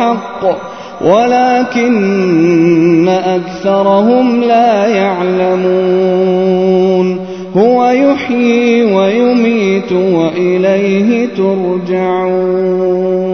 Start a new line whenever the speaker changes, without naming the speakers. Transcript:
الله حق ولكن أكثرهم لا يعلمون. هو يحيي ويميت وإليه ترجعون.